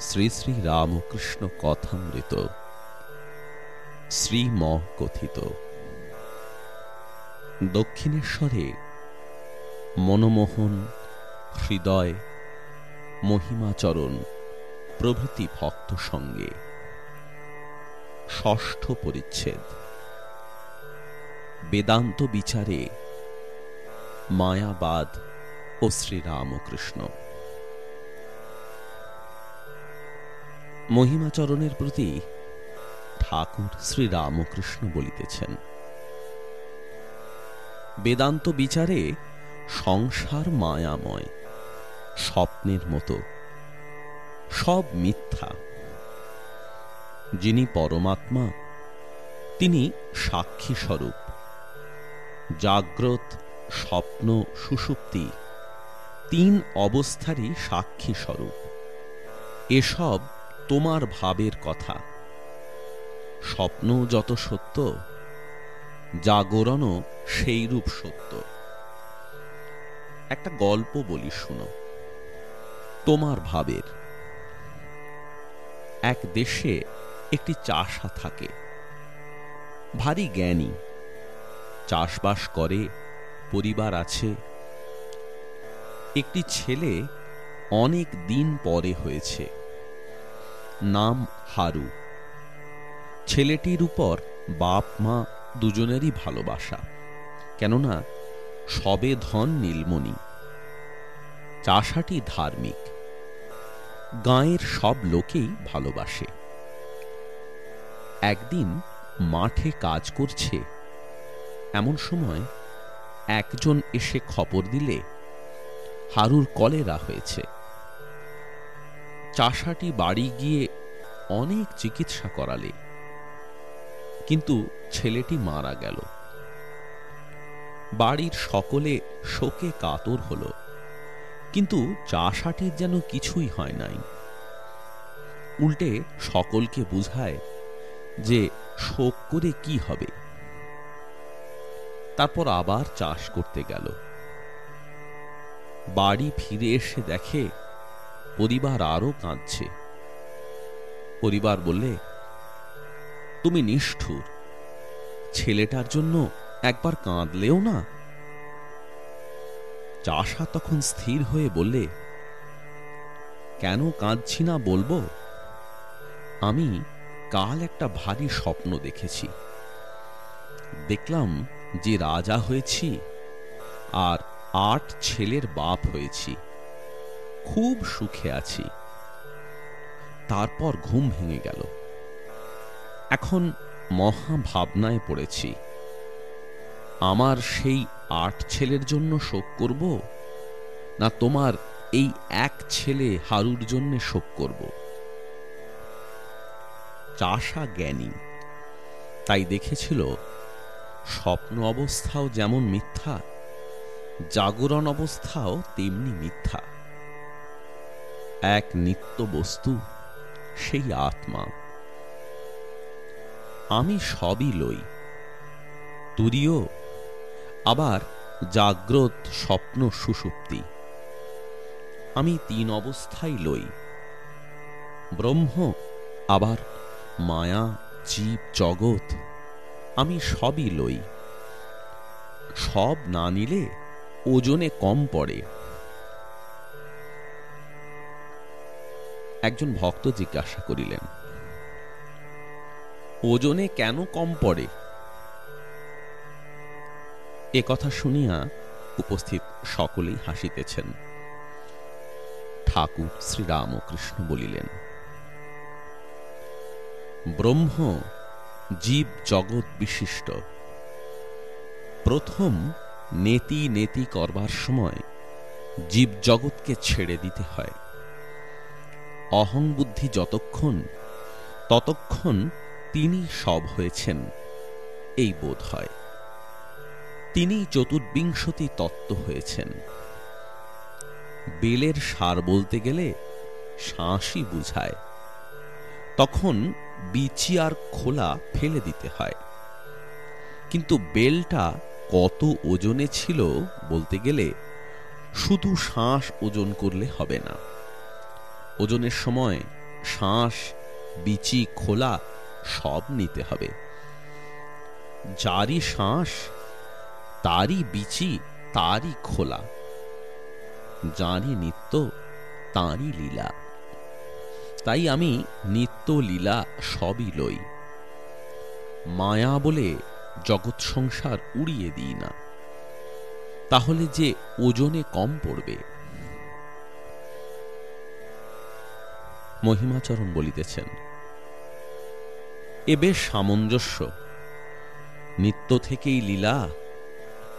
শ্রী শ্রী রামকৃষ্ণ কথামৃত। শ্রীম কথিত দক্ষিণেশ্বরে মনমোহন, হৃদয়, মহিমাচরণ প্রভৃতি ভক্ত সঙ্গে। ষষ্ঠ পরিচ্ছেদ। বেদান্ত বিচারে মায়াবাদ ও শ্রীরামকৃষ্ণ মহিমাচরণের প্রতি ঠাকুর শ্রীরামকৃষ্ণ বলিতেছেন। বেদান্ত বিচারে সংসার মায়াময়, স্বপ্নের মতো, সব মিথ্যা। যিনি পরমাত্মা, তিনি সাক্ষী স্বরূপ জাগ্রত স্বপ্ন সুষুপ্তি তিন অবস্থারই সাক্ষী স্বরূপ এসব তোমার ভাবের কথা। স্বপ্ন যত সত্য, জাগরণও সেই রূপ সত্য। একটা গল্প বলি শুনো। তোমার ভাবের। এক দেশে একটি চাষা থাকে। ভারী জ্ঞানী। চাষবাস করে, পরিবার আছে। একটি ছেলে অনেক দিন পরে হয়েছে। নাম হারু। ছেলেটির উপর বাপ, মা দুজনেরই ভালোবাসা। কেননা সবে ধন নীলমণি। চাষাটি ধার্মিক। গাঁয়ের সব লোকেই ভালোবাসে। একদিন মাঠে কাজ করছে। এমন সময় একজন এসে খবর দিলে হারুর কলেরা হয়েছে। চাষাটি বাড়ি গিয়ে অনেক চিকিৎসা করালে। কিন্তু ছেলেটি মারা গেল। বাড়ির সকলে শোকে কাতর হল। কিন্তু চাষাটির যেন কিছুই হয় নাই। উল্টে সকলকে বুঝায় যে শোক করে কি হবে। তারপর আবার চাষ করতে গেল। বাড়ি ফিরে এসে দেখে পরিবার আরও কাঁদছে। পরিবার বললে, তুমি নিষ্ঠুর। ছেলেটার জন্য একবার কাঁদলেও না? চাষা তখন স্থির হয়ে বললে, কেন কাঁদছি না বলব? আমি কাল একটা ভারী স্বপ্ন দেখেছি। দেখলাম যে রাজা হয়েছি আর আট ছেলের বাপ হয়েছি। খুব সুখে আছি। তারপর ঘুম ভেঙে গেল। এখন মহা ভাবনায় পড়েছি, আমার সেই আট ছেলের জন্য শোক করব, না তোমার এই এক ছেলে হারুর জন্য শোক করব? চাষা জ্ঞানী, তাই দেখেছিল, স্বপ্ন অবস্থাও যেমন মিথ্যা, জাগরণ অবস্থাও তেমনি মিথ্যা। এক নিত্য বস্তু সেই আত্মা। আমি সবই লই। তুরিও আবার জাগ্রত স্বপ্ন সুষুপ্তি। আমি তিন অবস্থায় লই। ব্রহ্ম আবার মায়া, জীব, জগৎ, আমি সবই লই। সব না নিলে ওজনে কম পড়ে। একজন ভক্ত জিজ্ঞাসা করিলেন, ওজনে কেন কম পড়ে? এ কথা শুনিয়া উপস্থিত সকলেই হাসিতেছেন। ঠাকুর শ্রীরামকৃষ্ণ বলিলেন, ব্রহ্ম জীব জগৎ বিশিষ্ট। প্রথম নেতি নেতি করবার সময় জীব জগৎকে ছেড়ে দিতে হয়। অহং বুদ্ধি যতক্ষণ, ততক্ষণ তিনি সব হয়েছেন, এই বোধ হয়। তিনি চতুর্বিংশতি তত্ত্ব হয়েছেন। বেলের সার বলতে গেলে শাঁসই বুঝায়। তখন বিচি আর খোলা ফেলে দিতে হয়। কিন্তু বেলটা কত ওজনে ছিল বলতে গেলে শুধু শ্বাস ওজন করলে হবে না। ওজনের সময় শ্বাস, বিচি, খোলা সব নিতে হবে। যারই শ্বাস, তারই বিচি, তারই খোলা। যারই নিত্য, তাঁরই লীলা। তাই আমি নিত্য লীলা সবই লই। মায়া বলে জগৎ সংসার উড়িয়ে দিই না। তাহলে যে ওজনে কম পড়বে। মহিমাচরণ বলিতেছেন। এ বেশ সামঞ্জস্য। নিত্য থেকেই লীলা,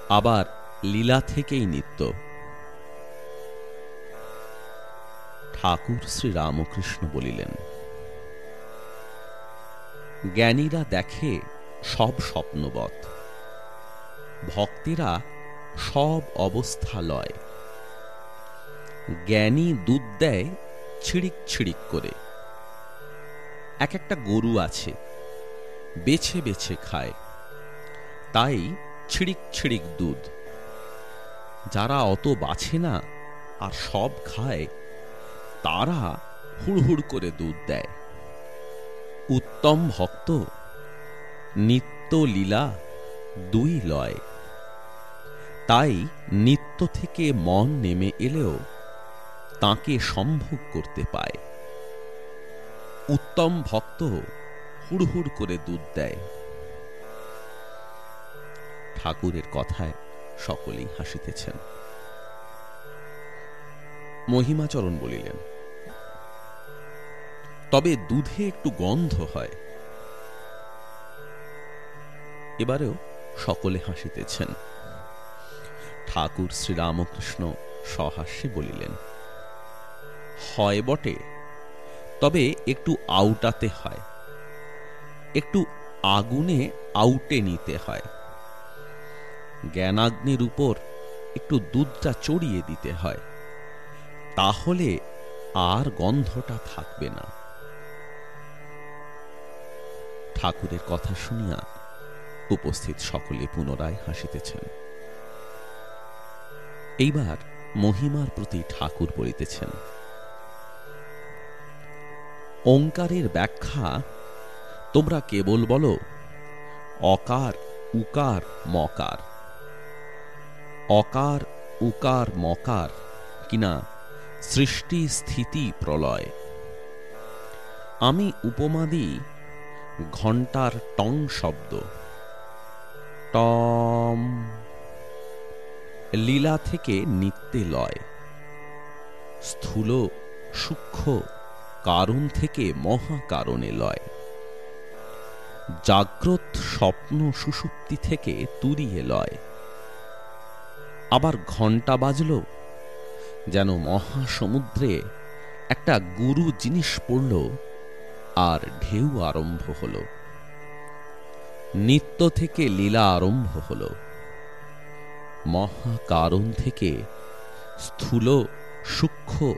আবার লীলা থেকেই নিত্য। ঠাকুর শ্রী রামকৃষ্ণ বলিলেন, জ্ঞানীরা দেখে সব স্বপ্নবৎ। ভক্তেরা সব অবস্থা লয়। জ্ঞানী দুধ দেয় ছিড়িক ছিড়িক করে। এক একটা গরু আছে, বেছে বেছে খায়। তাই ছিড়িক ছিড়িক দুধ। যারা অত বাছে না আর সব খায়, তারা হুড়হুড় করে দুধ দেয়। উত্তম ভক্ত নিত্য লীলা দুই লয়। তাই নিত্য থেকে মন নেমে এলেও তাকে সম্ভোগ করতে পায়। উত্তম ভক্ত হুড়হুড় করে দুধ দেয়। ঠাকুরের কথায় সকলেই হাসিতেছেন। মহিমাচরণ বলিলেন, তবে দুধে একটু গন্ধ হয়। এবারেও সকলে হাসিতেছেন। ঠাকুর শ্রীরামকৃষ্ণ সহাস্যে বলিলেন হয় বটে, তবে একটু আউটাতে হয়, একটু আগুনে আউটে নিতে হয়। জ্ঞানাগ্নির উপর একটু দুধটা চড়িয়ে দিতে হয়, তাহলে আর গন্ধটা থাকবে না। ঠাকুরের কথা শুনিয়া উপস্থিত সকলে পুনরায় হাসিতেছেন। এইবার মহিমার প্রতি ঠাকুর বলিতেছেন ওঙ্কারের ব্যাখ্যা, তোমরা কেবল বলো, অকার, উকার, মকার। অকার, উকার, মকার, কিনা সৃষ্টি, স্থিতি, প্রলয়। আমি উপমা দিই ঘণ্টার টং শব্দ। টম। লীলা থেকে নিত্যে লয়। স্থূল, সূক্ষ্ম কারণ থেকে মহাকারণে লয়। জাগ্রত স্বপ্ন সুষুপ্তি থেকে তুরিয়ে লয়। আবার ঘণ্টা বাজল, যেন মহাসমুদ্রে একটা গুরু জিনিস পড়ল আর ঢেউ আরম্ভ হল। নিত্য থেকে লীলা আরম্ভ হল। মহাকারণ থেকে স্থূল, সূক্ষ্ম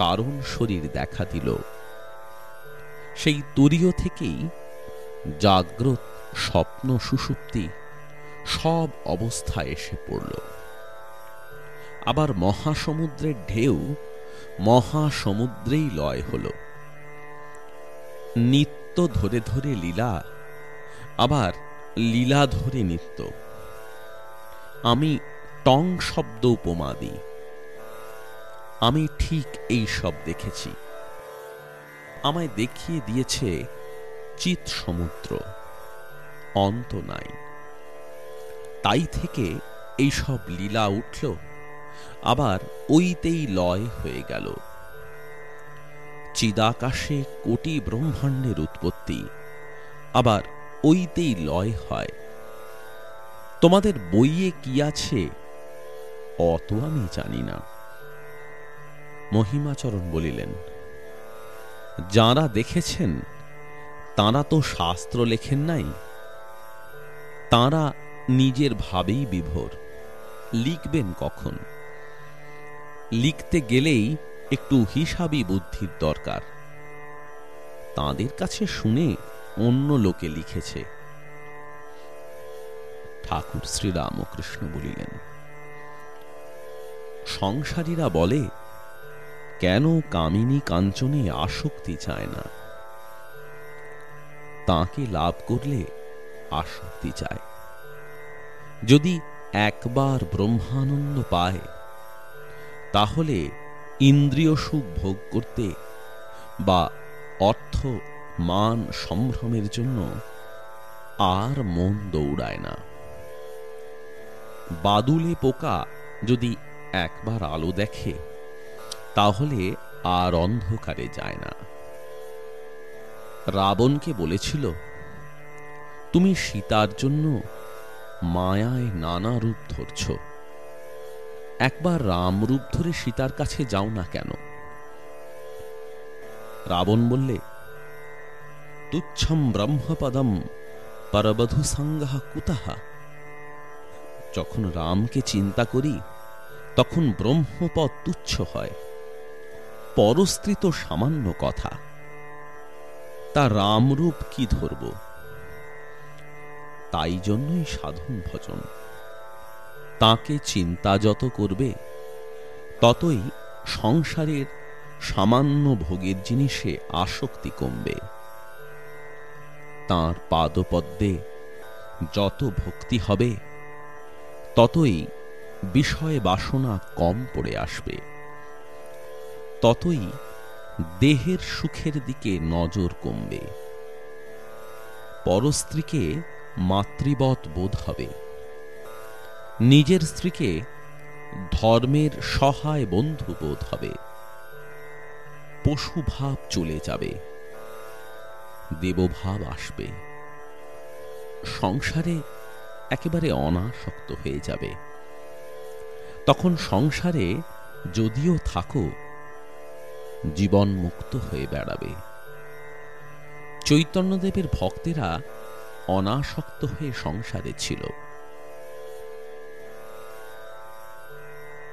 কারণ শরীর দেখা দিল। সেই তুরীয় থেকেই জাগ্রত স্বপ্ন সুষুপ্তি সব অবস্থা এসে পড়ল। আবার মহাসমুদ্রের ঢেউ মহাসমুদ্রেই লয় হল। নিত্য ধরে ধরে লীলা, আবার লীলা ধরে নিত্য। আমি টং শব্দ উপমা দিই। আমি ঠিক এই সব দেখেছি। আমায় দেখিয়ে দিয়েছে চিত সমুদ্র, অন্ত নাই। তাই থেকে এই সব লীলা উঠল, আবার ওইতেই লয় হয়ে গেল। চিদাকাশে কোটি ব্রহ্মাণ্ডের উৎপত্তি, আবার ওইতেই লয় হয়। তোমাদের বইয়ে কি আছে? অত আমি জানি না। মহিমাচরণ বলিলেন, যাঁরা দেখেছেন, তাঁরা তো শাস্ত্র লেখেন নাই। তাঁরা নিজের ভাবেই বিভোর, লিখবেন কখন? লিখতে গেলেই একটু হিসাবি বুদ্ধির দরকার। তাদের কাছে শুনে অন্য লোকে লিখেছে। ঠাকুর শ্রীরামকৃষ্ণ বলিলেন, সংসারীরা বলে কেন কামিনী কাঞ্চনে আসক্তি চায় না? তাকে লাভ করলে আসক্তি চায়। যদি একবার ব্রহ্মানন্দ পায়, তাহলে ইন্দ্রিয় সুখ ভোগ করতে বা অর্থ মান সম্ভ্রমের জন্য আর মন দৌড়ায় না। বাদুলে পোকা যদি একবার আলো দেখে তাহলে আর অন্ধকারে যায় না। রাবণকে বলেছিল, তুমি সীতার জন্য মায়ায় নানা রূপ ধরছ। একবার রাম রূপ ধরে সীতার কাছে যাও না কেন? রাবণ বললে, তুচ্ছম ব্রহ্মপদম পরবধু সংজ্ঞা কুতাহা যখন রামকে চিন্তা করি, তখন ব্রহ্মপদ তুচ্ছ হয়। পরস্ত্রী তো সামান্য কথা। তা রামরূপ কি ধরব? তাই জন্যই সাধন ভজন। তাকে চিন্তা যত করবে, ততই সংসারের সামান্য ভোগের জিনিসে আসক্তি কমবে। তাঁর পাদপদ্মে যত ভক্তি হবে, ততই বিষয় বাসনা কম পড়ে আসবে। ততই দেহের সুখের দিকে নজর কমবে। পরস্ত্রীকে মাতৃবৎ বোধ হবে। নিজের স্ত্রীকে ধর্মের সহায় বন্ধু বোধ হবে। পশুভাব চলে যাবে। দেবভাব আসবে। সংসারে একেবারে অনাসক্ত হয়ে যাবে। তখন সংসারে যদিও থাকো জীবন মুক্ত হয়ে বেড়াবে। চৈতন্যদেবের ভক্তেরা অনাসক্ত হয়ে সংসারে ছিল।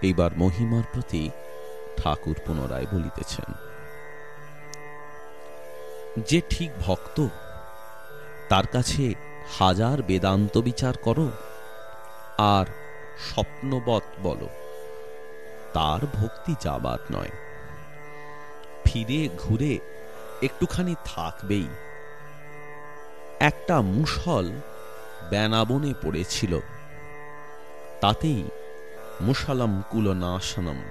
এইবার মহিমার প্রতি ঠাকুর পুনরায় বলিতেছেন, যে ঠিক ভক্ত, তার কাছে হাজার বেদান্ত বিচার করো আর স্বপ্নবৎ বলো, তার ভক্তি যাবার নয়। ফিরে, ঘুরে একটুখানি থাকবেই। একটা মুসল বেনাবনে পড়েছিল। তাতেই মুসালাম কুলনাশনম।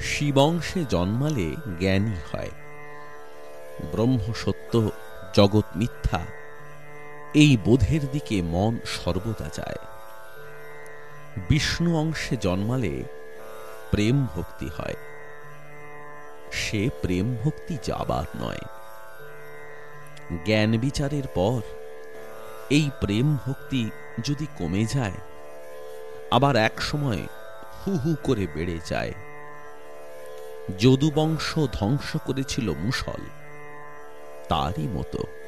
শিবংশে জন্মালে জ্ঞানী হয়। ব্রহ্ম সত্য জগৎ মিথ্যা, এই বোধের দিকে মন সর্বদা যায়। বিষ্ণু অংশে জন্মালে প্রেম ভক্তি হয়। সে প্রেম ভক্তি যাবার নয়। জ্ঞান বিচারের পর এই প্রেম ভক্তি যদি কমে যায়, আবার এক সময় হু হু করে বেড়ে যায়। যদুবংশ ধ্বংস করেছিল মুসল, তারই মতো।